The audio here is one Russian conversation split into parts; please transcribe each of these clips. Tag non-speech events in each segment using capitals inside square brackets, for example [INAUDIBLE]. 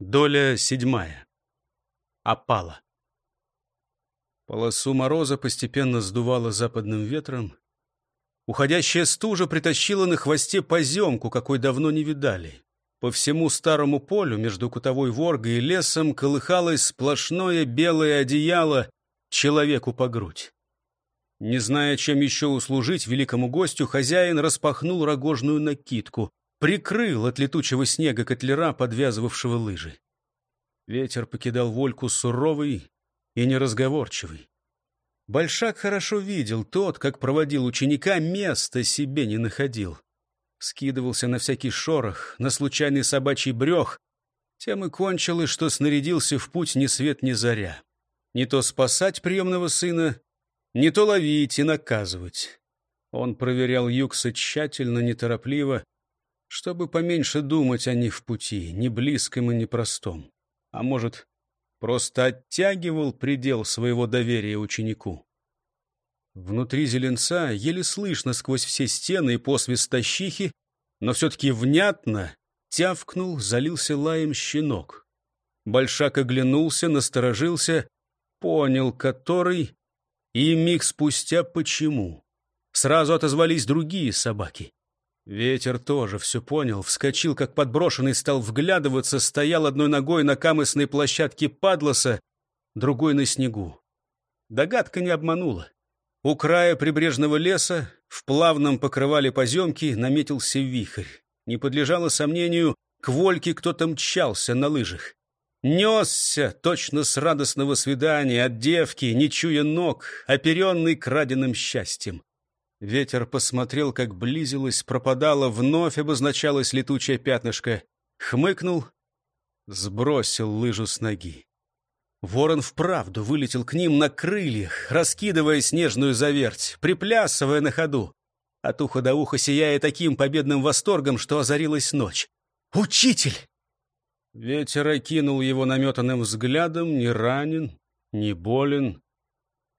Доля седьмая. Опала. Полосу мороза постепенно сдувало западным ветром. Уходящая стужа притащила на хвосте поземку, какой давно не видали. По всему старому полю между кутовой воргой и лесом колыхалось сплошное белое одеяло человеку по грудь. Не зная, чем еще услужить великому гостю, хозяин распахнул рогожную накидку, прикрыл от летучего снега котлера, подвязывавшего лыжи. Ветер покидал Вольку суровый и неразговорчивый. Большак хорошо видел тот, как проводил ученика, места себе не находил. Скидывался на всякий шорох, на случайный собачий брех. Тем и кончилось, что снарядился в путь ни свет ни заря. Не то спасать приемного сына, не то ловить и наказывать. Он проверял Юкса тщательно, неторопливо, чтобы поменьше думать о них в пути, не близком и не простом. А может, просто оттягивал предел своего доверия ученику. Внутри зеленца еле слышно сквозь все стены и посвист тащихи, но все-таки внятно тявкнул, залился лаем щенок. Большак оглянулся, насторожился, понял, который, и миг спустя почему. Сразу отозвались другие собаки. Ветер тоже все понял, вскочил, как подброшенный, стал вглядываться, стоял одной ногой на камысной площадке падлоса, другой на снегу. Догадка не обманула. У края прибрежного леса в плавном покрывале поземки наметился вихрь. Не подлежало сомнению, к Вольке кто-то мчался на лыжах. Несся точно с радостного свидания от девки, не чуя ног, оперенный краденым счастьем. Ветер посмотрел, как близилось, пропадало, вновь обозначалось летучее пятнышко. Хмыкнул, сбросил лыжу с ноги. Ворон вправду вылетел к ним на крыльях, раскидывая снежную заверть, приплясывая на ходу. От уха до уха сияя таким победным восторгом, что озарилась ночь. «Учитель!» Ветер окинул его наметанным взглядом, не ранен, не болен.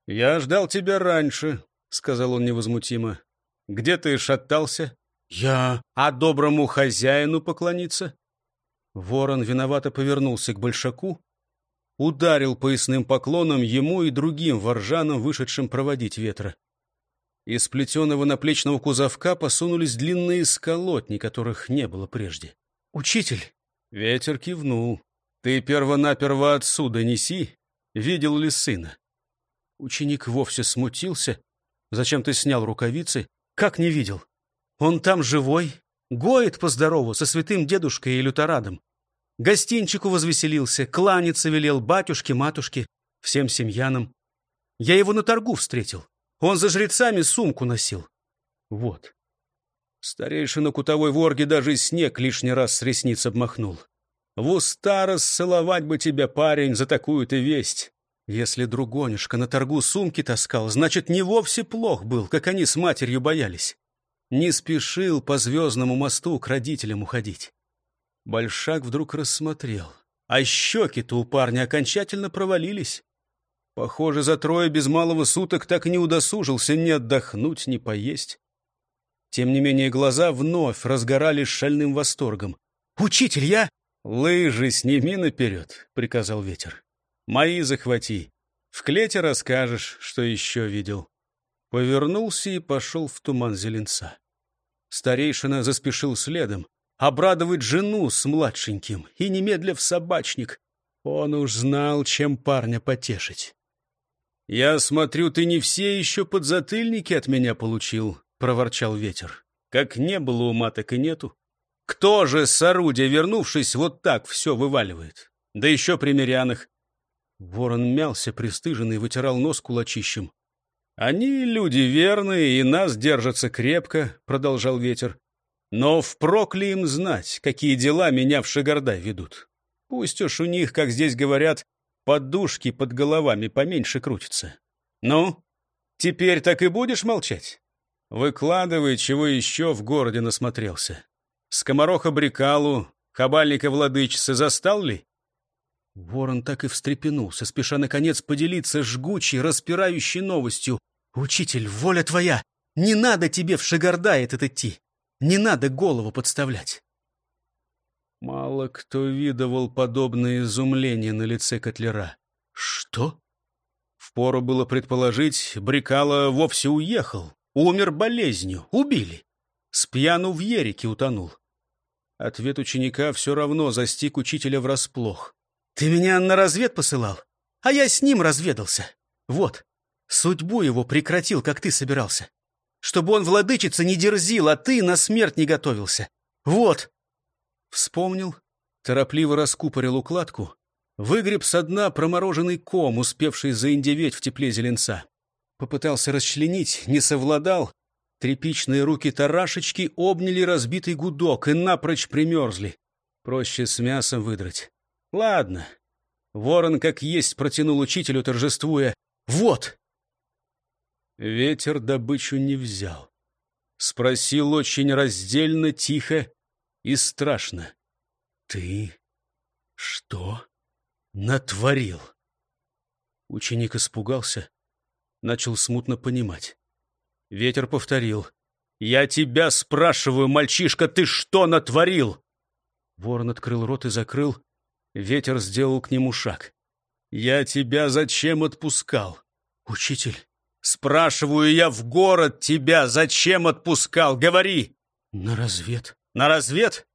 «Я ждал тебя раньше», — сказал он невозмутимо. «Где ты шатался?» «Я...» «А доброму хозяину поклониться?» Ворон виновато повернулся к большаку, ударил поясным поклоном ему и другим воржанам, вышедшим проводить ветра. Из плетеного наплечного кузовка посунулись длинные сколотни, которых не было прежде. «Учитель!» Ветер кивнул. «Ты первонаперво отсюда неси. Видел ли сына?» Ученик вовсе смутился, Зачем ты снял рукавицы? Как не видел? Он там живой, гоет по-здорову со святым дедушкой и люторадом. Гостинчику возвеселился, кланяться велел батюшке, матушке, всем семьянам. Я его на торгу встретил. Он за жрецами сумку носил. Вот. Старейшина кутовой ворги даже снег лишний раз с ресниц обмахнул. В уста рассыловать бы тебя, парень, за такую-то весть. Если другонишка на торгу сумки таскал, значит, не вовсе плох был, как они с матерью боялись. Не спешил по звездному мосту к родителям уходить. Большак вдруг рассмотрел. А щеки-то у парня окончательно провалились. Похоже, за трое без малого суток так и не удосужился ни отдохнуть, ни поесть. Тем не менее, глаза вновь разгорались шальным восторгом. «Учитель, я...» «Лыжи сними наперед», — приказал ветер. Мои захвати. В клете расскажешь, что еще видел. Повернулся и пошел в туман зеленца. Старейшина заспешил следом. Обрадовать жену с младшеньким и немедля в собачник. Он уж знал, чем парня потешить. «Я смотрю, ты не все еще подзатыльники от меня получил», — проворчал ветер. «Как не было ума, так и нету. Кто же с орудия, вернувшись, вот так все вываливает? Да еще при мирянах. Ворон мялся, пристыженный, вытирал нос кулачищем. «Они люди верные и нас держатся крепко», — продолжал ветер. «Но впрок ли им знать, какие дела меня в Шигардай ведут? Пусть уж у них, как здесь говорят, подушки под головами поменьше крутятся. Ну, теперь так и будешь молчать? Выкладывай, чего еще в городе насмотрелся. Скомороха Брикалу, Хабальника Владычицы застал ли?» Ворон так и встрепенулся, спеша, наконец, поделиться жгучей, распирающей новостью. «Учитель, воля твоя! Не надо тебе в Шагарда этот идти! Не надо голову подставлять!» Мало кто видывал подобное изумление на лице Котлера. «Что?» Впору было предположить, Брикало вовсе уехал, умер болезнью, убили. С пьяну в ерике утонул. Ответ ученика все равно застиг учителя врасплох. «Ты меня на развед посылал, а я с ним разведался. Вот, судьбу его прекратил, как ты собирался. Чтобы он владычица не дерзил, а ты на смерть не готовился. Вот!» Вспомнил, торопливо раскупорил укладку, выгреб со дна промороженный ком, успевший заиндеветь в тепле зеленца. Попытался расчленить, не совладал. Тряпичные руки тарашечки обняли разбитый гудок и напрочь примерзли. Проще с мясом выдрать. Ладно. Ворон как есть протянул учителю, торжествуя. «Вот!» Ветер добычу не взял. Спросил очень раздельно, тихо и страшно. «Ты что натворил?» Ученик испугался, начал смутно понимать. Ветер повторил. «Я тебя спрашиваю, мальчишка, ты что натворил?» Ворон открыл рот и закрыл. Ветер сделал к нему шаг. «Я тебя зачем отпускал?» «Учитель, спрашиваю я в город тебя, зачем отпускал? Говори!» «На развед». «На развед?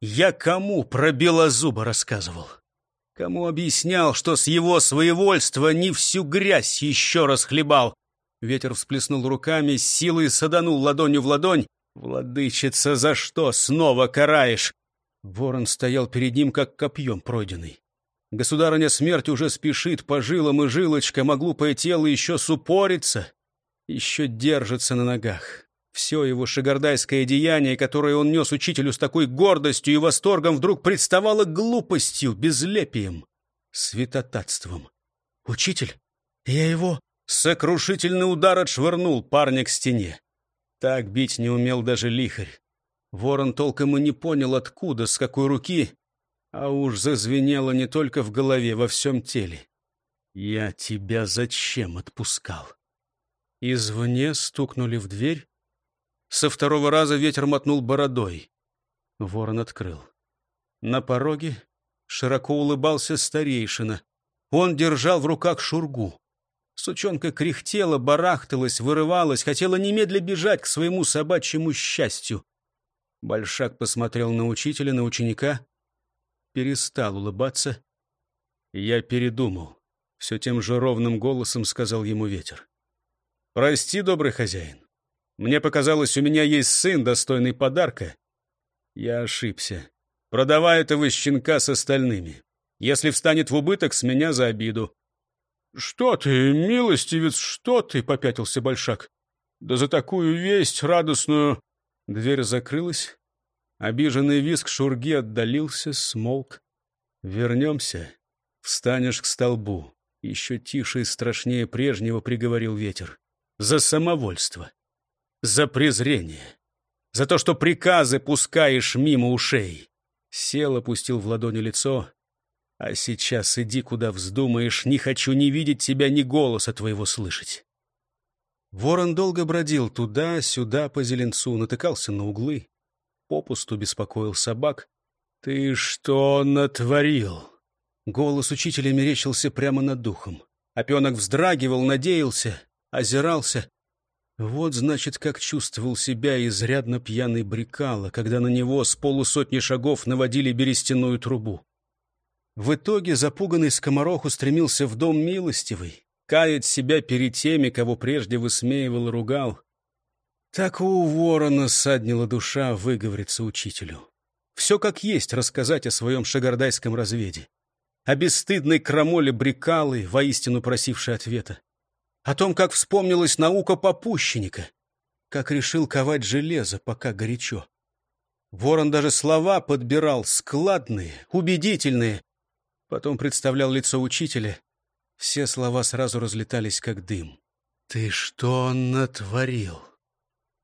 Я кому про белозуба рассказывал?» Кому объяснял, что с его своевольства не всю грязь еще раз хлебал? Ветер всплеснул руками, с силой саданул ладонью в ладонь. «Владычица, за что снова караешь?» Ворон стоял перед ним, как копьем пройденный. Государыня смерть уже спешит по жилам и жилочкам, а глупое тело еще супорится, еще держится на ногах. Все его шигардайское деяние, которое он нес учителю с такой гордостью и восторгом, вдруг представало глупостью, безлепием, святотатством. «Учитель, я его...» Сокрушительный удар отшвырнул парня к стене. Так бить не умел даже лихарь. Ворон толком и не понял, откуда, с какой руки, а уж зазвенело не только в голове, во всем теле. «Я тебя зачем отпускал?» Извне стукнули в дверь. Со второго раза ветер мотнул бородой. Ворон открыл. На пороге широко улыбался старейшина. Он держал в руках шургу. Сучонка кряхтела, барахталась, вырывалась, хотела немедля бежать к своему собачьему счастью. Большак посмотрел на учителя, на ученика, перестал улыбаться. Я передумал. Все тем же ровным голосом сказал ему ветер. «Прости, добрый хозяин. Мне показалось, у меня есть сын, достойный подарка. Я ошибся. Продавай этого щенка с остальными. Если встанет в убыток, с меня за обиду. «Что ты, милостивец, что ты?» — попятился Большак. «Да за такую весть радостную...» Дверь закрылась. Обиженный виск шурги отдалился, смолк. «Вернемся. Встанешь к столбу». Еще тише и страшнее прежнего приговорил ветер. «За самовольство. За презрение. За то, что приказы пускаешь мимо ушей». Сел, опустил в ладони лицо. А сейчас иди, куда вздумаешь, не хочу ни видеть тебя, ни голоса твоего слышать. Ворон долго бродил туда-сюда по зеленцу, натыкался на углы, попусту беспокоил собак. «Ты что натворил?» Голос учителя мерещился прямо над духом. Опенок вздрагивал, надеялся, озирался. Вот, значит, как чувствовал себя изрядно пьяный Брикало, когда на него с полусотни шагов наводили берестяную трубу. В итоге запуганный скоморох устремился в дом милостивый, каять себя перед теми, кого прежде высмеивал и ругал. Так у ворона саднила душа выговориться учителю. Все как есть рассказать о своем шагардайском разведе. О бесстыдной крамоле брикалы, воистину просившей ответа. О том, как вспомнилась наука попущенника. Как решил ковать железо, пока горячо. Ворон даже слова подбирал, складные, убедительные, Потом представлял лицо учителя. Все слова сразу разлетались, как дым. «Ты что натворил?»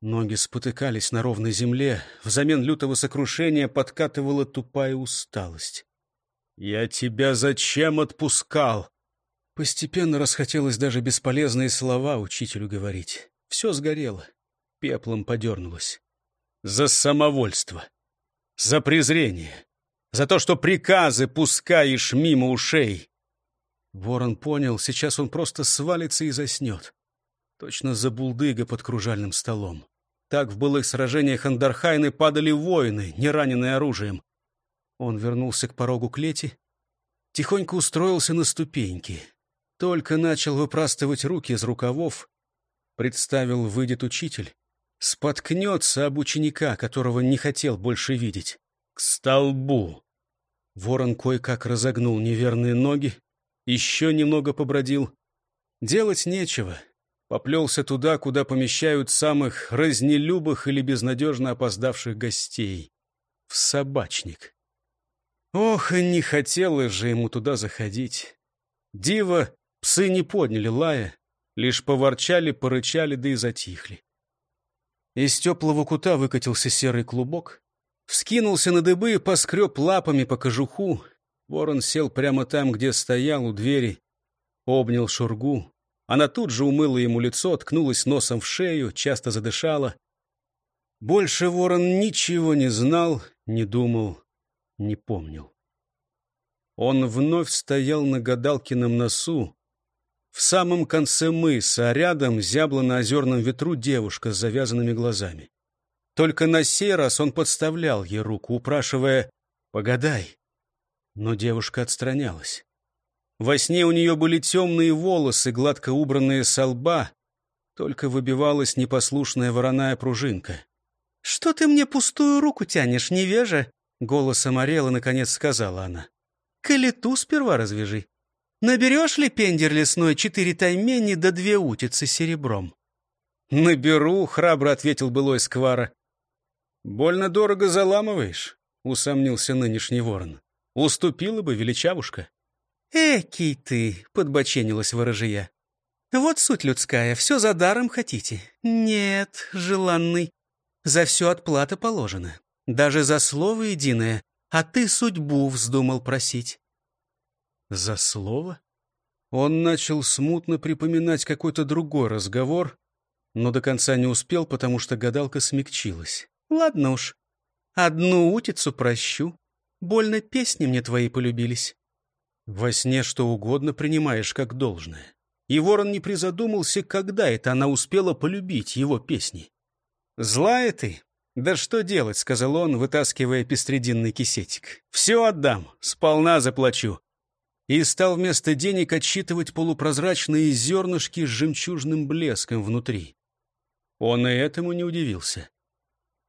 Ноги спотыкались на ровной земле. Взамен лютого сокрушения подкатывала тупая усталость. «Я тебя зачем отпускал?» Постепенно расхотелось даже бесполезные слова учителю говорить. Все сгорело, пеплом подернулось. «За самовольство! За презрение! За то, что приказы пускаешь мимо ушей. Ворон понял, сейчас он просто свалится и заснет. Точно за булдыга под кружальным столом. Так в былых сражениях Андархайны падали воины, не раненые оружием. Он вернулся к порогу клети, тихонько устроился на ступеньки. Только начал выпрастывать руки из рукавов, представил, выйдет учитель, споткнется об ученика, которого не хотел больше видеть. К столбу! Ворон кое-как разогнул неверные ноги, еще немного побродил. Делать нечего. Поплелся туда, куда помещают самых разнелюбых или безнадежно опоздавших гостей. В собачник. Ох, и не хотелось же ему туда заходить. Диво, псы не подняли лая, лишь поворчали, порычали, да и затихли. Из теплого кута выкатился серый клубок, вскинулся на дыбы поскреб лапами по кожуху. Ворон сел прямо там, где стоял у двери, обнял шургу. Она тут же умыла ему лицо, ткнулась носом в шею, часто задышала. Больше ворон ничего не знал, не думал, не помнил. Он вновь стоял на гадалкином носу, в самом конце мыса, рядом зябла на озерном ветру девушка с завязанными глазами. Только на сей раз он подставлял ей руку, упрашивая «Погадай». Но девушка отстранялась. Во сне у нее были темные волосы, гладко убранные со лба, только выбивалась непослушная вороная пружинка. «Что ты мне пустую руку тянешь, невежа?» Голосом Орела, наконец, сказала она. «Калиту сперва развяжи. Наберешь ли, пендер лесной, четыре таймени да две утицы серебром?» «Наберу», — храбро ответил былой сквара. «Больно дорого заламываешь», — усомнился нынешний ворон. «Уступила бы величавушка». «Экий ты!» — подбоченилась ворожия. «Вот суть людская, все за даром хотите?» «Нет, желанный, за все отплата положена даже за слово единое, а ты судьбу вздумал просить. За слово? Он начал смутно припоминать какой-то другой разговор, но до конца не успел, потому что гадалка смягчилась. Ладно уж, одну утицу прощу. Больно песни мне твои полюбились. Во сне что угодно принимаешь как должное. И ворон не призадумался, когда это она успела полюбить его песни. «Злая ты, «Да что делать?» — сказал он, вытаскивая пестрединный кисетик. «Все отдам, сполна заплачу». И стал вместо денег отсчитывать полупрозрачные зернышки с жемчужным блеском внутри. Он и этому не удивился.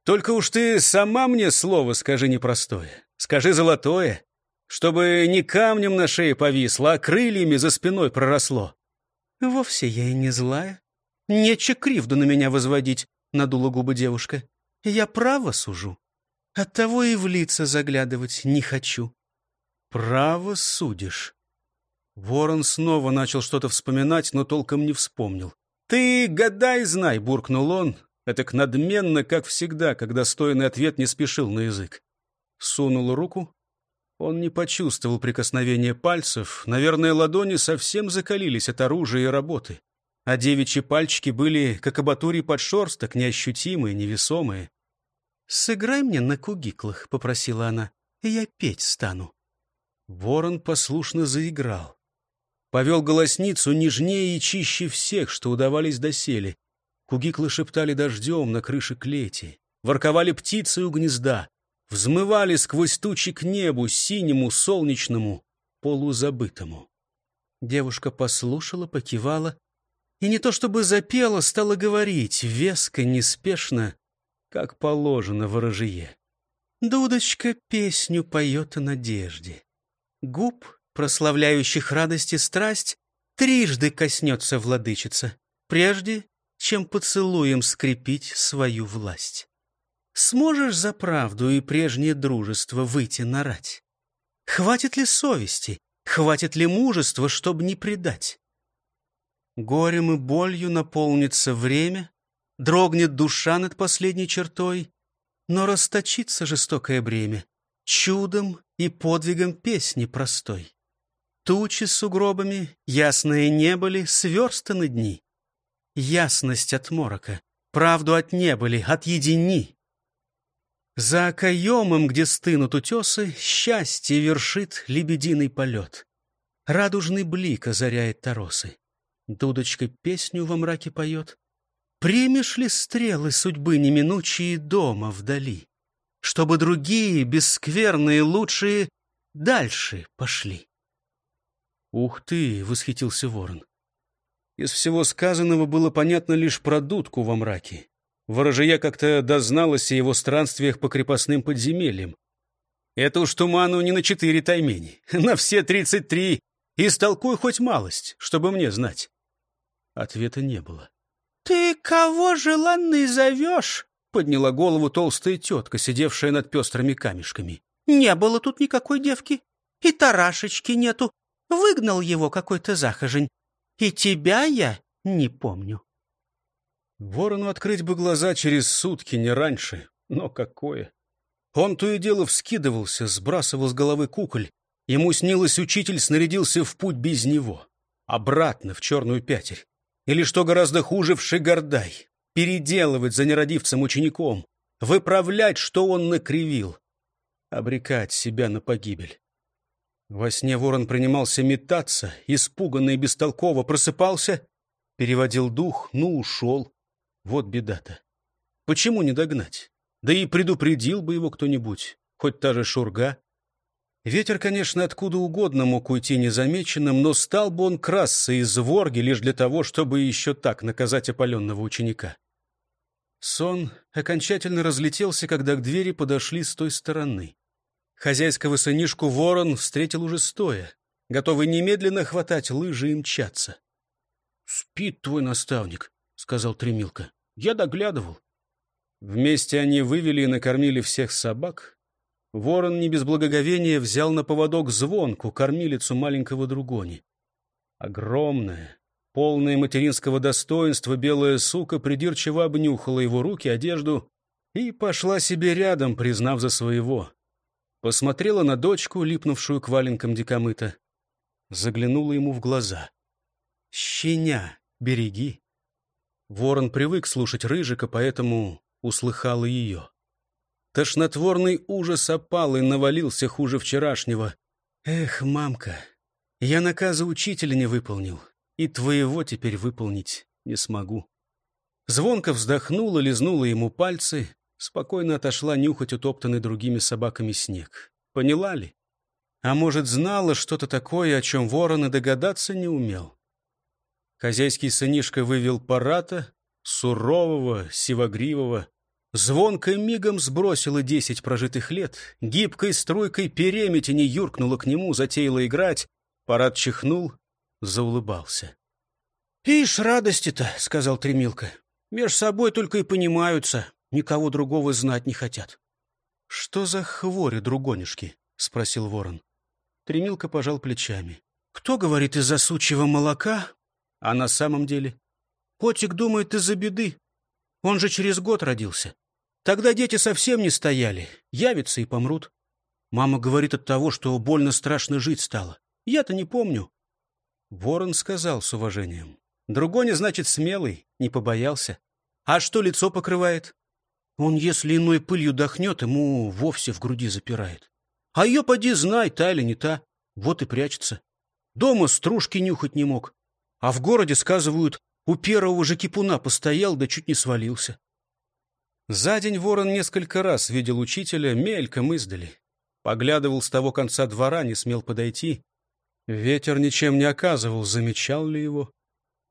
«Только уж ты сама мне слово скажи непростое, скажи золотое, чтобы не камнем на шее повисло, а крыльями за спиной проросло». «Вовсе я и не злая. Нече кривду на меня возводить», — надула губы девушка. Я право сужу. Оттого и в лица заглядывать не хочу. Право судишь. Ворон снова начал что-то вспоминать, но толком не вспомнил. «Ты гадай, знай!» — буркнул он. Это к надменно, как всегда, когда стойный ответ не спешил на язык. Сунул руку. Он не почувствовал прикосновения пальцев. Наверное, ладони совсем закалились от оружия и работы а девичьи пальчики были, как абатурий подшерсток, неощутимые, невесомые. «Сыграй мне на кугиклах», — попросила она, — «и я петь стану». Ворон послушно заиграл. Повел голосницу нежнее и чище всех, что удавались доселе. Кугиклы шептали дождем на крыше клети, ворковали птицы у гнезда, взмывали сквозь тучи к небу, синему, солнечному, полузабытому. Девушка послушала, покивала и не то чтобы запела, стала говорить, веско, неспешно, как положено ворожье. Дудочка песню поет о надежде. Губ, прославляющих радость и страсть, трижды коснется владычица, прежде, чем поцелуем скрепить свою власть. Сможешь за правду и прежнее дружество выйти на рать? Хватит ли совести, хватит ли мужества, чтобы не предать? Горем и болью наполнится время, Дрогнет душа над последней чертой, Но расточится жестокое бремя Чудом и подвигом песни простой. Тучи с сугробами, ясное небо ли, Сверстаны дни. Ясность от морока, правду от неба ли, Отъедини. За окоемом, где стынут утесы, Счастье вершит лебединый полет. Радужный блик озаряет торосы. Дудочка песню во мраке поет. Примешь ли стрелы судьбы неминучие дома вдали, Чтобы другие, бесскверные, лучшие, дальше пошли? «Ух ты!» — восхитился ворон. Из всего сказанного было понятно лишь про дудку во мраке. Ворожая как-то дозналась о его странствиях по крепостным подземельям. Это уж туману не на четыре таймени, [LAUGHS] на все тридцать три. Истолкуй хоть малость, чтобы мне знать. Ответа не было. — Ты кого, желанный, зовешь? — подняла голову толстая тетка, сидевшая над пестрыми камешками. — Не было тут никакой девки. И тарашечки нету. Выгнал его какой-то захожень. И тебя я не помню. Ворону открыть бы глаза через сутки, не раньше. Но какое! Он то и дело вскидывался, сбрасывал с головы куколь. Ему снилось, учитель снарядился в путь без него. Обратно, в черную пятерь. Или, что гораздо хуже, в Шигардай. Переделывать за нерадивцем учеником. Выправлять, что он накривил. Обрекать себя на погибель. Во сне ворон принимался метаться, испуганно и бестолково просыпался, переводил дух, ну, ушел. Вот беда-то. Почему не догнать? Да и предупредил бы его кто-нибудь, хоть та же шурга. Ветер, конечно, откуда угодно мог уйти незамеченным, но стал бы он красться из ворги лишь для того, чтобы еще так наказать опаленного ученика. Сон окончательно разлетелся, когда к двери подошли с той стороны. Хозяйского сынишку ворон встретил уже стоя, готовый немедленно хватать лыжи и мчаться. — Спит твой наставник, — сказал Тремилка. — Я доглядывал. Вместе они вывели и накормили всех собак. Ворон не без благоговения взял на поводок звонку, кормилицу маленького другони. Огромная, полная материнского достоинства белая сука придирчиво обнюхала его руки, одежду и пошла себе рядом, признав за своего. Посмотрела на дочку, липнувшую к валенкам дикомыта. Заглянула ему в глаза. «Щеня, береги!» Ворон привык слушать Рыжика, поэтому услыхал и ее. Тошнотворный ужас опал и навалился хуже вчерашнего. «Эх, мамка, я наказа учителя не выполнил, и твоего теперь выполнить не смогу». Звонко вздохнула, лизнула ему пальцы, спокойно отошла нюхать утоптанный другими собаками снег. Поняла ли? А может, знала что-то такое, о чем ворон и догадаться не умел? Хозяйский сынишка вывел парата, сурового, сивогривого. Звонко мигом сбросила десять прожитых лет, гибкой струйкой переметени юркнула к нему, затеяла играть. Парад чихнул, заулыбался. — Ишь, радости-то, — сказал Тремилка, — меж собой только и понимаются, никого другого знать не хотят. — Что за хвори другонишки? — спросил ворон. Тремилка пожал плечами. — Кто говорит из-за сучьего молока, а на самом деле? Котик думает из-за беды. Он же через год родился. Тогда дети совсем не стояли, явятся и помрут. Мама говорит от того, что больно страшно жить стало. Я-то не помню. Ворон сказал с уважением. Другой, значит, смелый, не побоялся. А что лицо покрывает? Он, если иной пылью дохнет, ему вовсе в груди запирает. А ее поди знай, та или не та. Вот и прячется. Дома стружки нюхать не мог. А в городе, сказывают, у первого же кипуна постоял, да чуть не свалился. За день ворон несколько раз видел учителя, мельком издали. Поглядывал с того конца двора, не смел подойти. Ветер ничем не оказывал, замечал ли его.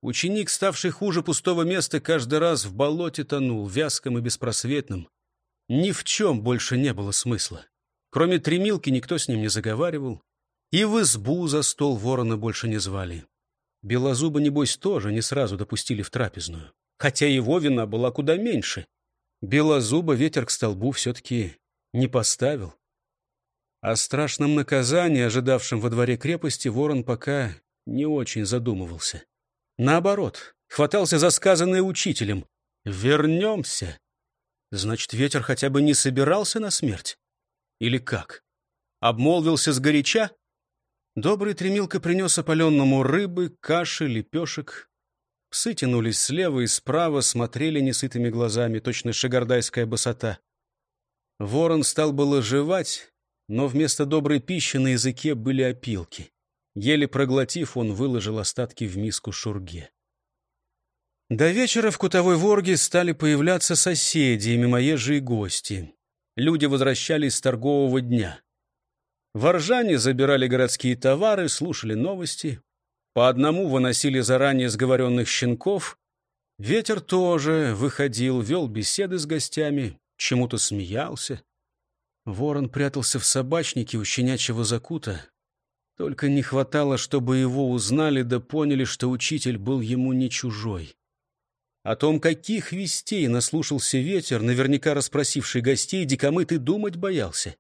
Ученик, ставший хуже пустого места, каждый раз в болоте тонул, вязком и беспросветным. Ни в чем больше не было смысла. Кроме тремилки никто с ним не заговаривал. И в избу за стол ворона больше не звали. Белозуба, небось, тоже не сразу допустили в трапезную. Хотя его вина была куда меньше. Белозуба ветер к столбу все-таки не поставил. О страшном наказании, ожидавшем во дворе крепости, ворон пока не очень задумывался. Наоборот, хватался за сказанное учителем. «Вернемся!» Значит, ветер хотя бы не собирался на смерть? Или как? Обмолвился сгоряча? Добрый тремилка принес опаленному рыбы, каши, лепешек. Псы тянулись слева и справа, смотрели несытыми глазами, точно шагардайская босота. Ворон стал было жевать, но вместо доброй пищи на языке были опилки. Еле проглотив, он выложил остатки в миску шурге. До вечера в Кутовой Ворге стали появляться соседи и мимоезжие гости. Люди возвращались с торгового дня. Воржане забирали городские товары, слушали новости. По одному выносили заранее сговоренных щенков. Ветер тоже выходил, вел беседы с гостями, чему-то смеялся. Ворон прятался в собачнике у щенячьего закута. Только не хватало, чтобы его узнали да поняли, что учитель был ему не чужой. О том, каких вестей наслушался ветер, наверняка расспросивший гостей, дикомыт и думать боялся.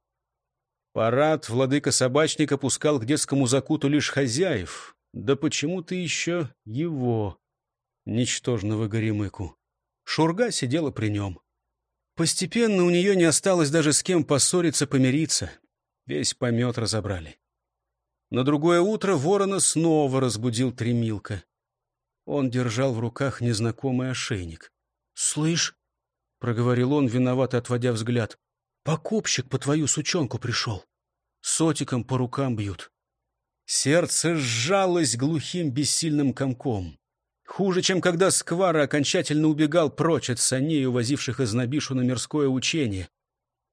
Парад владыка-собачника пускал к детскому закуту лишь хозяев, да почему-то еще его, ничтожного горемыку. Шурга сидела при нем. Постепенно у нее не осталось даже с кем поссориться, помириться. Весь помет разобрали. На другое утро ворона снова разбудил Тремилка. Он держал в руках незнакомый ошейник. «Слышь», — проговорил он, виновато отводя взгляд, — «покупщик по твою сучонку пришел. Сотиком по рукам бьют». Сердце сжалось глухим бессильным комком. Хуже, чем когда Сквара окончательно убегал прочь от саней, увозивших из Набишу на мирское учение.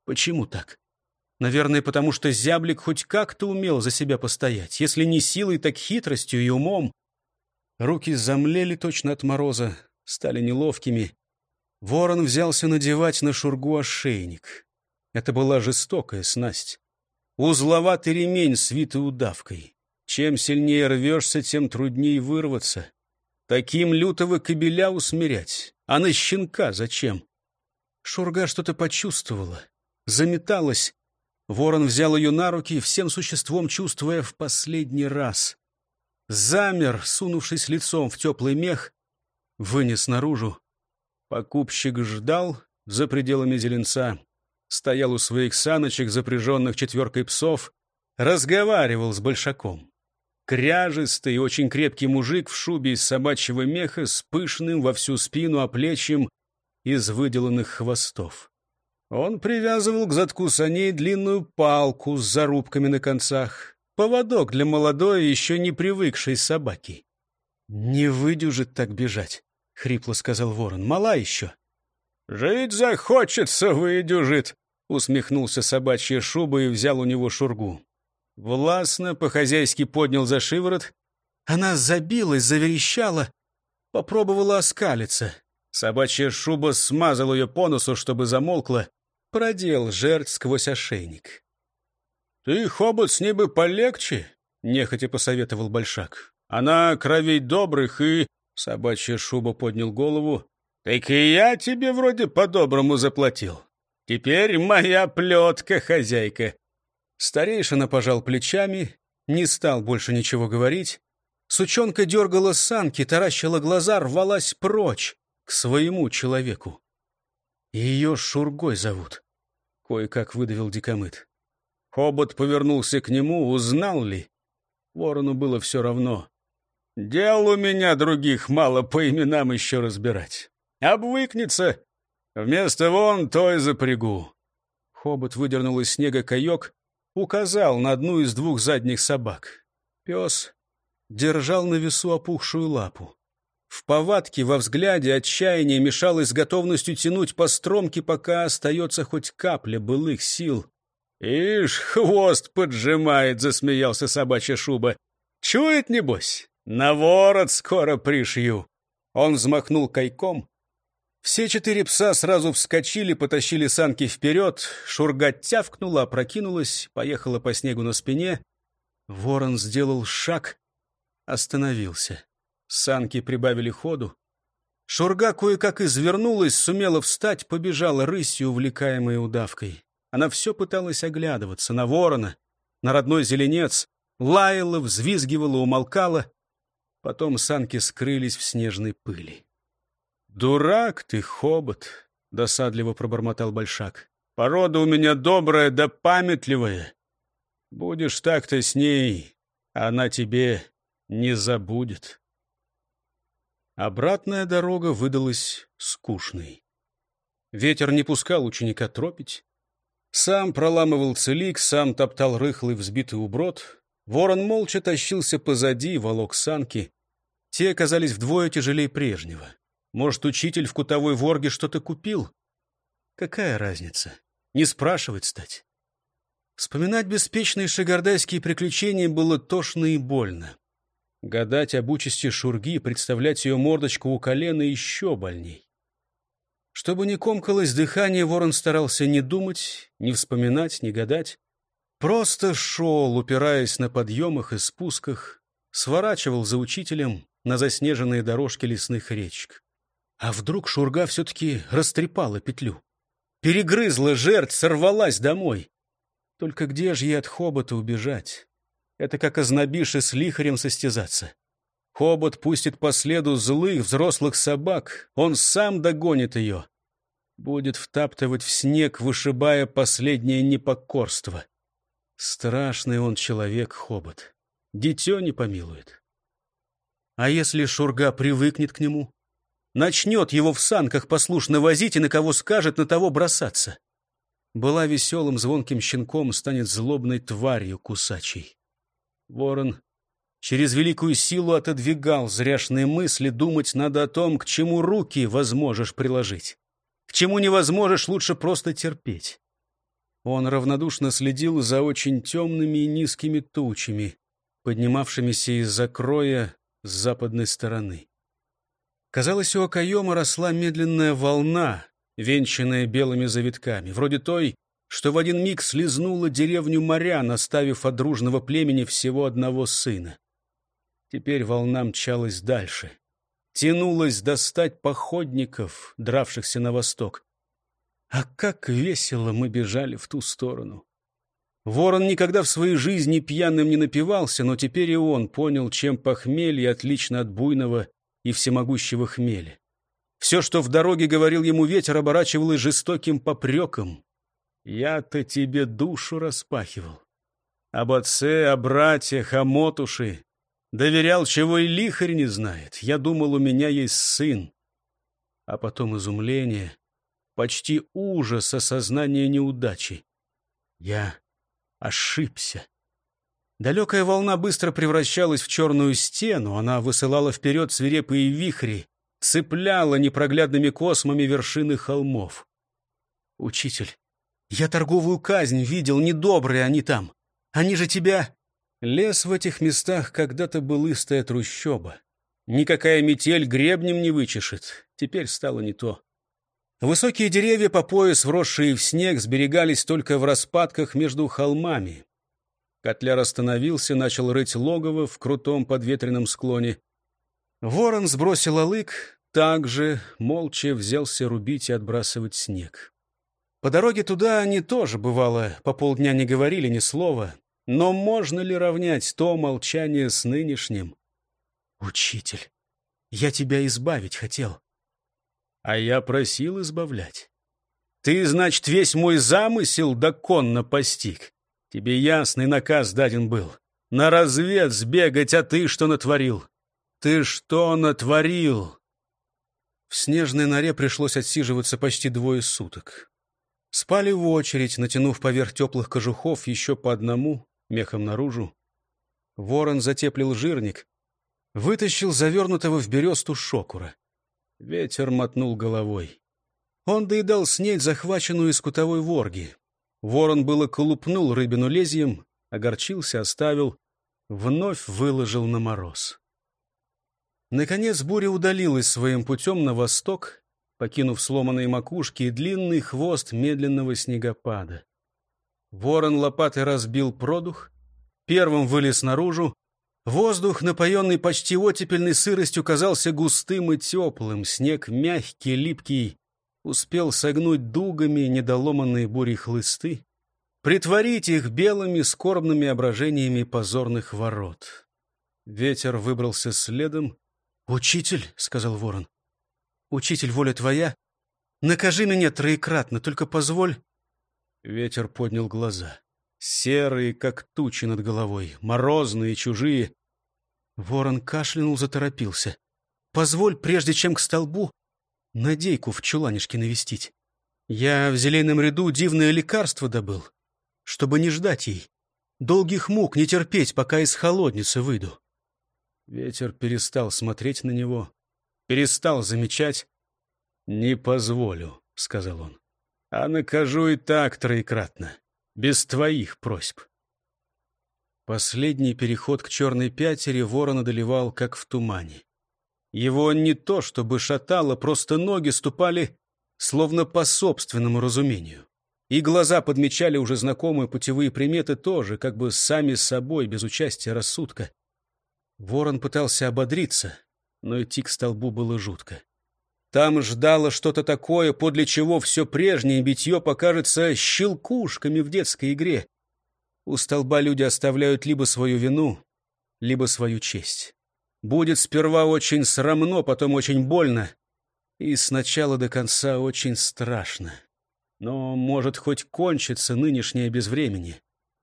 Почему так? Наверное, потому что зяблик хоть как-то умел за себя постоять, если не силой, так хитростью и умом. Руки замлели точно от мороза, стали неловкими. Ворон взялся надевать на шургу ошейник. Это была жестокая снасть. Узловатый ремень, свитый удавкой. Чем сильнее рвешься, тем труднее вырваться. Таким лютого кобеля усмирять. А на щенка зачем? Шурга что-то почувствовала, заметалась. Ворон взял ее на руки, всем существом чувствуя в последний раз замер, сунувшись лицом в теплый мех, вынес наружу. Покупщик ждал за пределами зеленца, стоял у своих саночек, запряженных четверкой псов, разговаривал с большаком. Кряжистый очень крепкий мужик в шубе из собачьего меха с пышным во всю спину оплечьем из выделанных хвостов. Он привязывал к задку саней длинную палку с зарубками на концах. Поводок для молодой, еще не привыкшей собаки. «Не выдюжит так бежать», — хрипло сказал ворон. «Мала еще». «Жить захочется, выдюжит», — усмехнулся собачья шуба и взял у него шургу. Властно, по-хозяйски поднял за шиворот. Она забилась, заверещала, попробовала оскалиться. Собачья шуба смазал ее по носу, чтобы замолкла, продел жертв сквозь ошейник. «Ты, хобот, с ней бы полегче», — нехотя посоветовал Большак. «Она кровей добрых и...» — собачья шуба поднял голову. «Так и я тебе вроде по-доброму заплатил. Теперь моя плетка, хозяйка». Старейшина пожал плечами, не стал больше ничего говорить. Сучонка дергала санки, таращила глаза, рвалась прочь, к своему человеку. Ее Шургой зовут. Кое-как выдавил дикомыт. Хобот повернулся к нему, узнал ли. Ворону было все равно. Дел у меня других мало по именам еще разбирать. Обвыкнется. Вместо вон той запрягу. Хобот выдернул из снега каек, указал на одну из двух задних собак. Пес держал на весу опухшую лапу. В повадке, во взгляде отчаяние мешалось с готовностью тянуть по стромке, пока остается хоть капля былых сил. «Ишь, хвост поджимает!» — засмеялся собачья шуба. «Чует, небось? На ворот скоро пришью!» Он взмахнул кайком. Все четыре пса сразу вскочили, потащили санки вперед. Шурга тявкнула, опрокинулась, поехала по снегу на спине. Ворон сделал шаг, остановился. Санки прибавили ходу. Шурга кое-как извернулась, сумела встать, побежала рысью, увлекаемой удавкой. Она все пыталась оглядываться на ворона, на родной зеленец, лаяла, взвизгивала, умолкала. Потом санки скрылись в снежной пыли. «Дурак ты, хобот!» — досадливо пробормотал Большак. «Порода у меня добрая да памятливая. Будешь так-то с ней, она тебе не забудет». Обратная дорога выдалась скучной. Ветер не пускал ученика тропить. Сам проламывал целик, сам топтал рыхлый взбитый уброд. Ворон молча тащился позади, волок санки. Те оказались вдвое тяжелее прежнего. Может, учитель в кутовой ворге что-то купил? Какая разница? Не спрашивать стать. Вспоминать беспечные шагардайские приключения было тошно и больно. Гадать об участи Шурги, представлять ее мордочку у колена еще больней. Чтобы не комкалось дыхание, ворон старался не думать, не вспоминать, не гадать. Просто шел, упираясь на подъемах и спусках, сворачивал за учителем на заснеженные дорожки лесных речек. А вдруг Шурга все-таки растрепала петлю? Перегрызла жертв, сорвалась домой. Только где же ей от хобота убежать? Это как ознобиши с лихарем состязаться. Хобот пустит по следу злых взрослых собак, он сам догонит ее. Будет втаптывать в снег, вышибая последнее непокорство. Страшный он человек, Хобот. Дитё не помилует. А если Шурга привыкнет к нему? Начнет его в санках послушно возить и на кого скажет, на того бросаться. Была веселым звонким щенком, станет злобной тварью кусачей. Ворон через великую силу отодвигал зряшные мысли, думать надо о том, к чему руки возможешь приложить. К чему невозможешь, лучше просто терпеть. Он равнодушно следил за очень темными и низкими тучами, поднимавшимися из-за кроя с западной стороны. Казалось, у окоема росла медленная волна, венчанная белыми завитками, вроде той, что в один миг слезнула деревню моря, наставив от дружного племени всего одного сына. Теперь волна мчалась дальше. Тянулась достать походников, дравшихся на восток. А как весело мы бежали в ту сторону. Ворон никогда в своей жизни пьяным не напивался, но теперь и он понял, чем похмелье отлично от буйного и всемогущего хмеля. Все, что в дороге говорил ему ветер, оборачивалось жестоким попреком. Я-то тебе душу распахивал. Об отце, о братьях, о мотуши. Доверял, чего и лихарь не знает. Я думал, у меня есть сын. А потом изумление, почти ужас осознания неудачи. Я ошибся. Далекая волна быстро превращалась в черную стену, она высылала вперед свирепые вихри, цепляла непроглядными космами вершины холмов. «Учитель, я торговую казнь видел, недобрые они там. Они же тебя...» Лес в этих местах когда-то был истая трущоба. Никакая метель гребнем не вычешет. Теперь стало не то. Высокие деревья по пояс, вросшие в снег, сберегались только в распадках между холмами. Котляр остановился, начал рыть логово в крутом подветренном склоне. Ворон сбросил алык, также молча взялся рубить и отбрасывать снег. По дороге туда они тоже, бывало, по полдня не говорили ни слова. Но можно ли равнять то молчание с нынешним? Учитель, я тебя избавить хотел. А я просил избавлять. Ты, значит, весь мой замысел доконно постиг. Тебе ясный наказ даден был. На развед сбегать, а ты что натворил? Ты что натворил? В снежной норе пришлось отсиживаться почти двое суток. Спали в очередь, натянув поверх теплых кожухов еще по одному, мехом наружу. Ворон затеплил жирник, вытащил завернутого в бересту шокура. Ветер мотнул головой. Он доедал снедь, захваченную из кутовой ворги. Ворон было колупнул рыбину лезвием, огорчился, оставил, вновь выложил на мороз. Наконец буря удалилась своим путем на восток, покинув сломанные макушки и длинный хвост медленного снегопада. Ворон лопатой разбил продух, первым вылез наружу. Воздух, напоенный почти оттепельной сыростью, казался густым и теплым, снег мягкий, липкий, успел согнуть дугами недоломанные бури хлысты, притворить их белыми скорбными ображениями позорных ворот. Ветер выбрался следом. «Учитель», — сказал ворон, — «учитель, воля твоя, накажи меня троекратно, только позволь Ветер поднял глаза. Серые, как тучи над головой, морозные, чужие. Ворон кашлянул, заторопился. «Позволь, прежде чем к столбу, надейку в чуланишке навестить. Я в зеленом ряду дивное лекарство добыл, чтобы не ждать ей. Долгих мук не терпеть, пока из холодницы выйду. Ветер перестал смотреть на него, перестал замечать. «Не позволю», — сказал он. «А накажу и так троекратно, без твоих просьб». Последний переход к черной пятере ворон одолевал, как в тумане. Его не то чтобы шатало, просто ноги ступали словно по собственному разумению. И глаза подмечали уже знакомые путевые приметы тоже, как бы сами собой, без участия рассудка. Ворон пытался ободриться, но идти к столбу было жутко. Там ждало что-то такое, подле чего все прежнее битье покажется щелкушками в детской игре. У столба люди оставляют либо свою вину, либо свою честь. Будет сперва очень срамно, потом очень больно, и сначала до конца очень страшно. Но, может, хоть кончится нынешнее безвремени.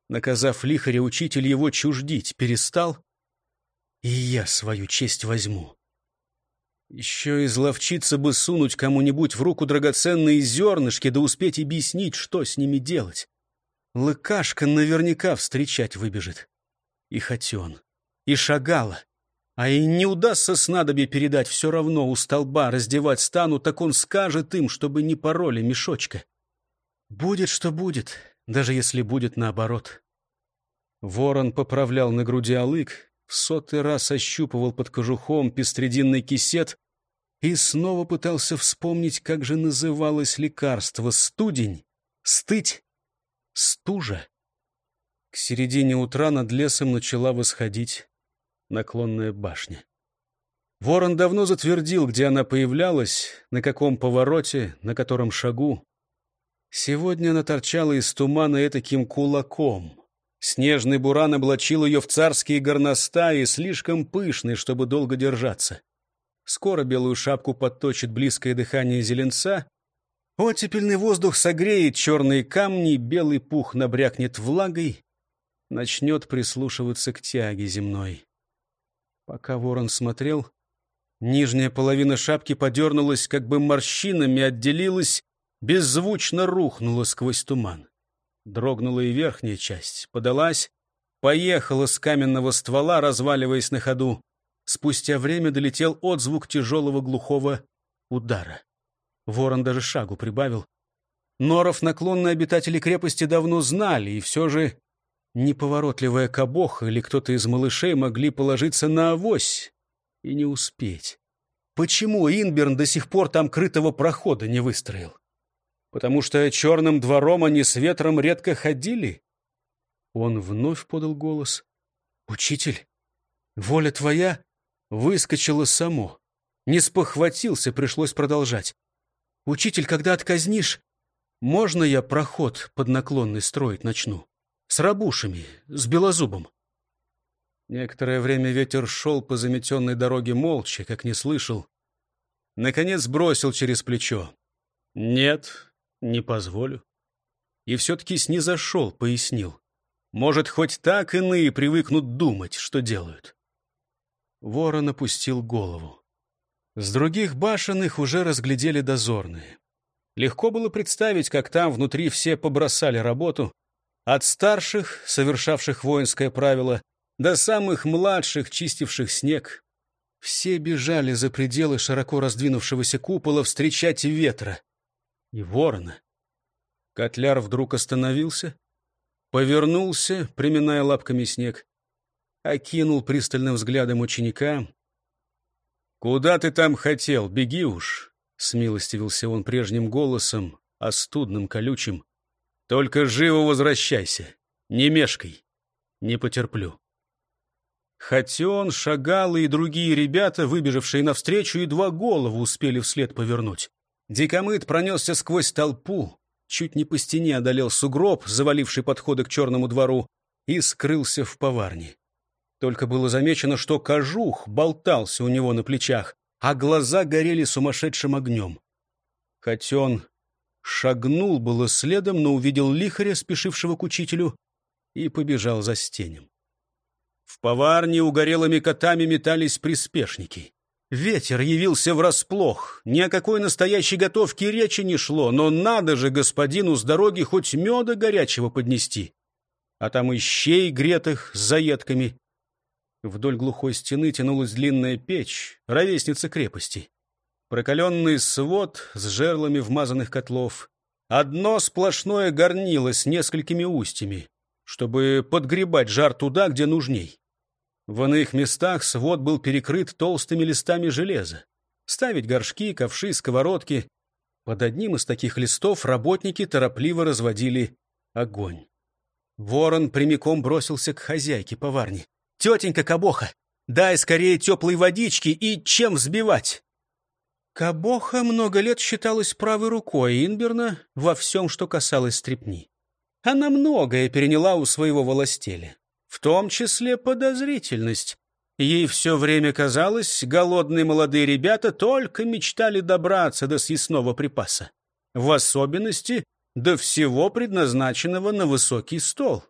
Наказав лихаря, учитель его чуждить перестал, и я свою честь возьму. Еще изловчиться бы сунуть кому-нибудь в руку драгоценные зернышки, да успеть объяснить, что с ними делать. Лыкашка наверняка встречать выбежит. И Хотен, и Шагала. А и не удастся снадобье передать, все равно у столба раздевать стану, так он скажет им, чтобы не пороли мешочка. Будет, что будет, даже если будет наоборот. Ворон поправлял на груди алык, в сотый раз ощупывал под кожухом пестрединный кисет и снова пытался вспомнить, как же называлось лекарство — студень, стыть, стужа. К середине утра над лесом начала восходить наклонная башня. Ворон давно затвердил, где она появлялась, на каком повороте, на котором шагу. Сегодня она торчала из тумана этаким кулаком — Снежный буран облачил ее в царские горностаи, слишком пышный, чтобы долго держаться. Скоро белую шапку подточит близкое дыхание зеленца. Оттепельный воздух согреет черные камни, белый пух набрякнет влагой, начнет прислушиваться к тяге земной. Пока ворон смотрел, нижняя половина шапки подернулась, как бы морщинами отделилась, беззвучно рухнула сквозь туман. Дрогнула и верхняя часть, подалась, поехала с каменного ствола, разваливаясь на ходу. Спустя время долетел отзвук тяжелого глухого удара. Ворон даже шагу прибавил. Норов наклонные обитатели крепости давно знали, и все же неповоротливая кабоха или кто-то из малышей могли положиться на авось и не успеть. Почему Инберн до сих пор там крытого прохода не выстроил? потому что черным двором они с ветром редко ходили. Он вновь подал голос. «Учитель, воля твоя выскочила само. Не спохватился, пришлось продолжать. Учитель, когда отказнишь, можно я проход под наклонный строить начну? С рабушами, с белозубом?» Некоторое время ветер шел по заметенной дороге молча, как не слышал. Наконец бросил через плечо. «Нет, не позволю. И все-таки снизошел, пояснил. Может, хоть так иные привыкнут думать, что делают. Ворон опустил голову. С других башен их уже разглядели дозорные. Легко было представить, как там внутри все побросали работу. От старших, совершавших воинское правило, до самых младших, чистивших снег. Все бежали за пределы широко раздвинувшегося купола встречать ветра и ворона. Котляр вдруг остановился, повернулся, приминая лапками снег, окинул пристальным взглядом ученика. «Куда ты там хотел? Беги уж!» — смилостивился он прежним голосом, остудным, колючим. «Только живо возвращайся, не мешкай, не потерплю». Хотя он шагал, и другие ребята, выбежавшие навстречу, едва голову успели вслед повернуть. Дикомыт пронесся сквозь толпу, чуть не по стене одолел сугроб, заваливший подходы к черному двору, и скрылся в поварне. Только было замечено, что кожух болтался у него на плечах, а глаза горели сумасшедшим огнем. Хотен шагнул было следом, но увидел лихаря, спешившего к учителю, и побежал за стенем. В поварне угорелыми котами метались приспешники. Ветер явился врасплох. Ни о какой настоящей готовке речи не шло, но надо же господину с дороги хоть меда горячего поднести. А там и щей гретых с заедками. Вдоль глухой стены тянулась длинная печь, ровесница крепости. Прокаленный свод с жерлами вмазанных котлов. Одно сплошное горнило с несколькими устьями, чтобы подгребать жар туда, где нужней. В иных местах свод был перекрыт толстыми листами железа. Ставить горшки, ковши, сковородки. Под одним из таких листов работники торопливо разводили огонь. Ворон прямиком бросился к хозяйке поварни. «Тетенька Кабоха, дай скорее теплой водички и чем взбивать!» Кабоха много лет считалась правой рукой Инберна во всем, что касалось стрепни. Она многое переняла у своего властеля в том числе подозрительность. Ей все время казалось, голодные молодые ребята только мечтали добраться до съестного припаса. В особенности до всего предназначенного на высокий стол.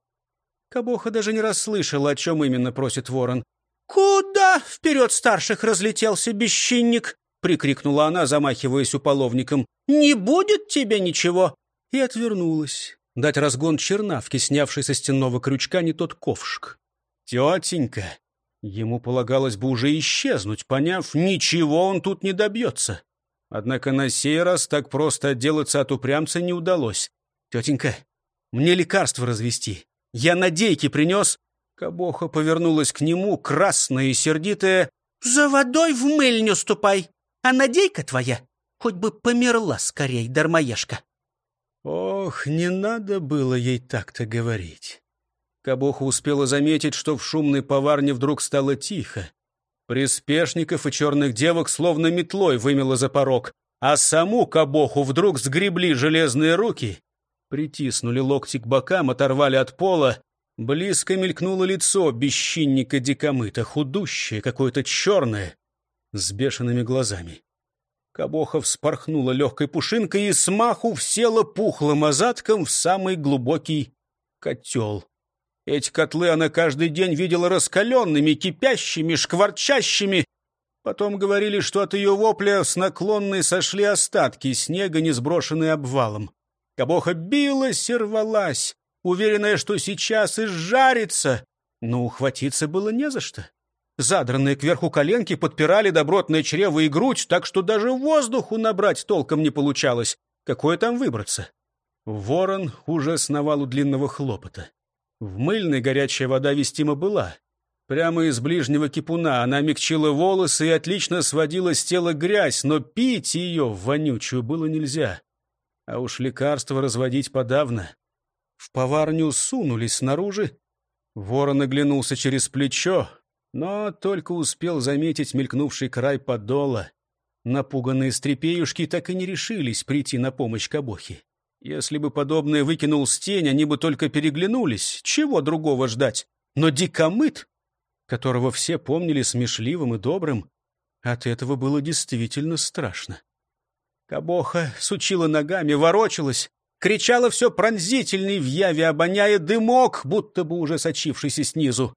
Кабоха даже не расслышала, о чем именно просит ворон. «Куда вперед старших разлетелся бесчинник?» — прикрикнула она, замахиваясь уполовником. «Не будет тебе ничего!» И отвернулась дать разгон чернавке, снявшей со стенного крючка не тот ковшик. «Тетенька!» Ему полагалось бы уже исчезнуть, поняв, ничего он тут не добьется. Однако на сей раз так просто отделаться от упрямца не удалось. «Тетенька, мне лекарство развести. Я надейки принес». Кабоха повернулась к нему, красная и сердитая. «За водой в мыльню ступай, а надейка твоя хоть бы померла скорей, дармоежка». Ох, не надо было ей так-то говорить. Кабоха успела заметить, что в шумной поварне вдруг стало тихо. Приспешников и черных девок словно метлой вымело за порог, а саму Кабоху вдруг сгребли железные руки, притиснули локти к бокам, оторвали от пола. Близко мелькнуло лицо бесчинника дикомыта, худущее, какое-то черное, с бешеными глазами. Кабоха вспорхнула легкой пушинкой и смаху всела пухлым озадком в самый глубокий котел. Эти котлы она каждый день видела раскаленными, кипящими, шкварчащими. Потом говорили, что от ее вопля с наклонной сошли остатки снега, не сброшенные обвалом. Кабоха билась и рвалась, уверенная, что сейчас изжарится, но ухватиться было не за что. Задранные кверху коленки подпирали добротное чрево и грудь, так что даже воздуху набрать толком не получалось. Какое там выбраться? Ворон уже сновал у длинного хлопота. В мыльной горячая вода вестима была. Прямо из ближнего кипуна она мягчила волосы и отлично сводила с тела грязь, но пить ее вонючую было нельзя. А уж лекарство разводить подавно. В поварню сунулись снаружи. Ворон оглянулся через плечо, но только успел заметить мелькнувший край подола. Напуганные стрепеюшки так и не решились прийти на помощь Кабохе. Если бы подобное выкинул с тень, они бы только переглянулись. Чего другого ждать? Но дикомыт, которого все помнили смешливым и добрым, от этого было действительно страшно. Кабоха сучила ногами, ворочалась, кричала все пронзительней в яве, обоняя дымок, будто бы уже сочившийся снизу.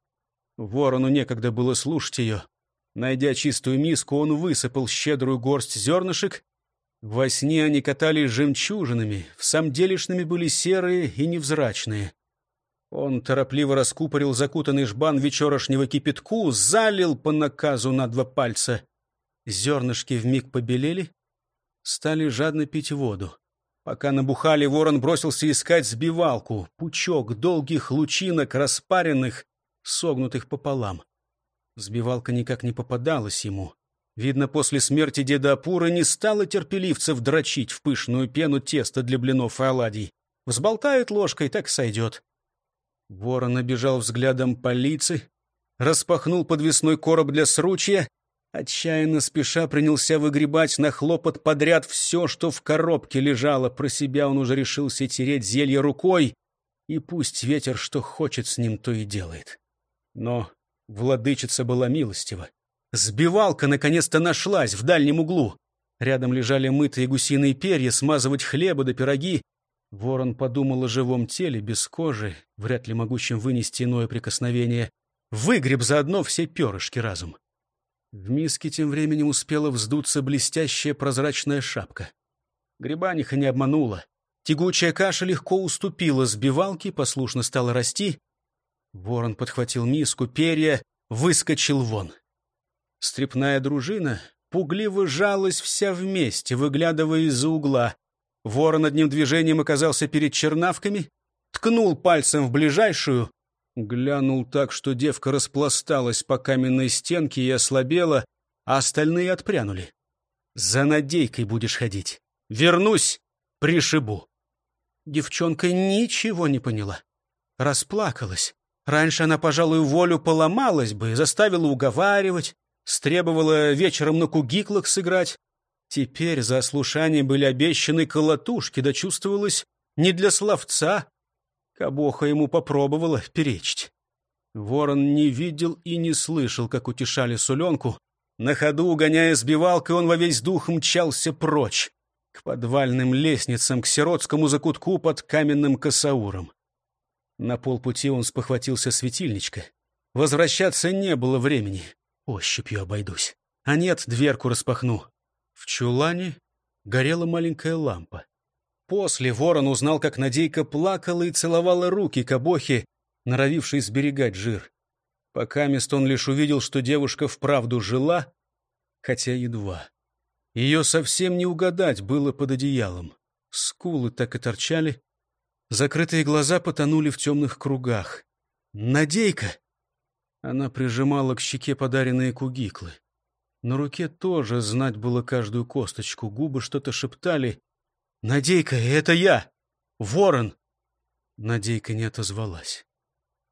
Ворону некогда было слушать ее. Найдя чистую миску, он высыпал щедрую горсть зернышек. Во сне они катались жемчужинами, в самом делешными были серые и невзрачные. Он торопливо раскупорил закутанный жбан вечерошнего кипятку, залил по наказу на два пальца. Зернышки вмиг побелели, стали жадно пить воду. Пока набухали, ворон бросился искать сбивалку, пучок долгих лучинок, распаренных, согнутых пополам. Сбивалка никак не попадалась ему. Видно, после смерти деда Апура не стало терпеливцев дрочить в пышную пену тесто для блинов и оладий. Взболтает ложкой, так сойдет. Ворон обежал взглядом по лице, распахнул подвесной короб для сручья, отчаянно спеша принялся выгребать на хлопот подряд все, что в коробке лежало. Про себя он уже решился тереть зелье рукой, и пусть ветер что хочет с ним, то и делает. Но владычица была милостива. Сбивалка наконец-то нашлась в дальнем углу. Рядом лежали мытые гусиные перья, смазывать хлеба да пироги. Ворон подумал о живом теле, без кожи, вряд ли могущем вынести иное прикосновение. Выгреб заодно все перышки разум. В миске тем временем успела вздуться блестящая прозрачная шапка. Грибаниха не обманула. Тягучая каша легко уступила сбивалке, послушно стала расти. Ворон подхватил миску, перья, выскочил вон. Стрепная дружина пугливо жалась вся вместе, выглядывая из-за угла. Ворон одним движением оказался перед чернавками, ткнул пальцем в ближайшую, глянул так, что девка распласталась по каменной стенке и ослабела, а остальные отпрянули. «За надейкой будешь ходить. Вернусь, пришибу». Девчонка ничего не поняла. Расплакалась. Раньше она, пожалуй, волю поломалась бы, заставила уговаривать, стребовала вечером на кугиклах сыграть. Теперь за ослушание были обещаны колотушки, да чувствовалось не для словца. Кабоха ему попробовала перечить. Ворон не видел и не слышал, как утешали суленку. На ходу, угоняя сбивалкой, он во весь дух мчался прочь, к подвальным лестницам, к сиротскому закутку под каменным косауром. На полпути он спохватился светильничка. Возвращаться не было времени. Ощупью обойдусь. А нет, дверку распахну. В чулане горела маленькая лампа. После ворон узнал, как Надейка плакала и целовала руки кабохи, норовившей сберегать жир. Пока мест он лишь увидел, что девушка вправду жила, хотя едва. Ее совсем не угадать было под одеялом. Скулы так и торчали. Закрытые глаза потонули в темных кругах. «Надейка!» Она прижимала к щеке подаренные кугиклы. На руке тоже знать было каждую косточку, губы что-то шептали. «Надейка, это я! Ворон!» Надейка не отозвалась.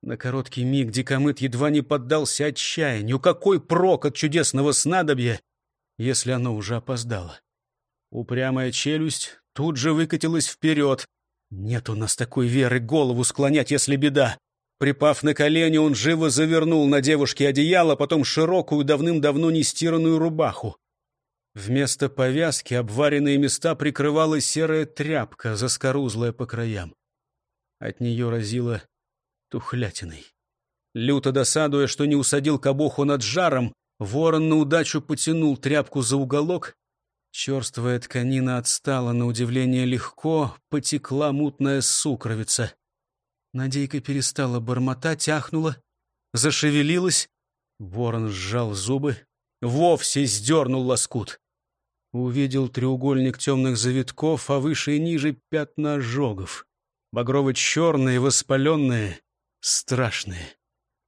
На короткий миг дикомыт едва не поддался отчаянию. Какой прок от чудесного снадобья, если оно уже опоздало? Упрямая челюсть тут же выкатилась вперед. Нет у нас такой веры голову склонять, если беда. Припав на колени, он живо завернул на девушке одеяло, потом широкую, давным-давно не стиранную рубаху. Вместо повязки обваренные места прикрывала серая тряпка, заскорузлая по краям. От нее разило тухлятиной. Люто досадуя, что не усадил кабоху над жаром, ворон на удачу потянул тряпку за уголок. Черствая тканина отстала, на удивление легко, потекла мутная сукровица. Надейка перестала бормотать, ахнула, зашевелилась. Ворон сжал зубы, вовсе сдернул лоскут. Увидел треугольник темных завитков, а выше и ниже пятна ожогов. Багрово-черные, воспаленные, страшные.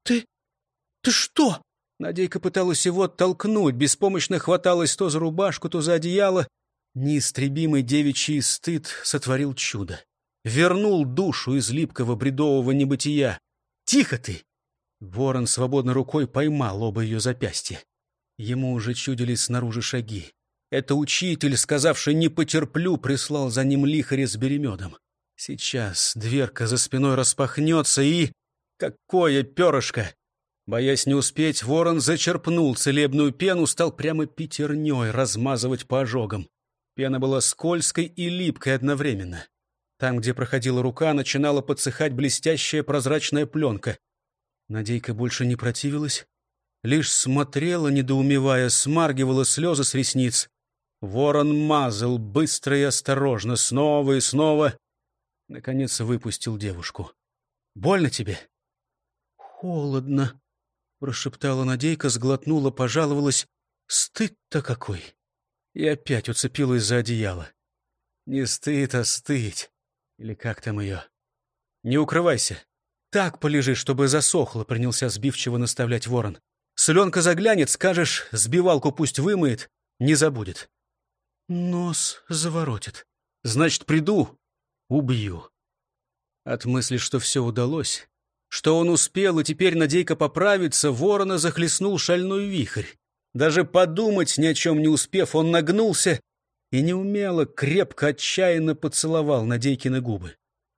«Ты... ты что?» Надейка пыталась его оттолкнуть, беспомощно хваталась то за рубашку, то за одеяло. Неистребимый девичий стыд сотворил чудо вернул душу из липкого бредового небытия. «Тихо ты!» Ворон свободной рукой поймал оба ее запястья. Ему уже чудились снаружи шаги. Это учитель, сказавший «не потерплю», прислал за ним лихаря с беремедом. Сейчас дверка за спиной распахнется и... Какое перышко! Боясь не успеть, ворон зачерпнул целебную пену, стал прямо пятерней размазывать по ожогам. Пена была скользкой и липкой одновременно. Там, где проходила рука, начинала подсыхать блестящая прозрачная пленка. Надейка больше не противилась, лишь смотрела, недоумевая, смаргивала слезы с ресниц. Ворон мазал быстро и осторожно, снова и снова. Наконец выпустил девушку. «Больно тебе?» «Холодно», — прошептала Надейка, сглотнула, пожаловалась. «Стыд-то какой!» И опять уцепилась за одеяло. «Не стыд, а стыть. Или как там ее? Не укрывайся. Так полежи, чтобы засохло, принялся сбивчиво наставлять ворон. Соленка заглянет, скажешь, сбивалку пусть вымоет, не забудет. Нос заворотит. Значит, приду, убью. От мысли, что все удалось, что он успел, и теперь Надейка поправится, ворона захлестнул шальной вихрь. Даже подумать ни о чем не успев, он нагнулся и неумело, крепко, отчаянно поцеловал Надейкины губы.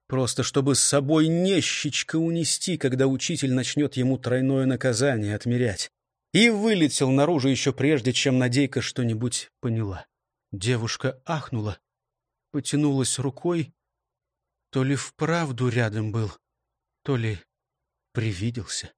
Просто чтобы с собой нещечко унести, когда учитель начнет ему тройное наказание отмерять. И вылетел наружу еще прежде, чем Надейка что-нибудь поняла. Девушка ахнула, потянулась рукой. То ли вправду рядом был, то ли привиделся.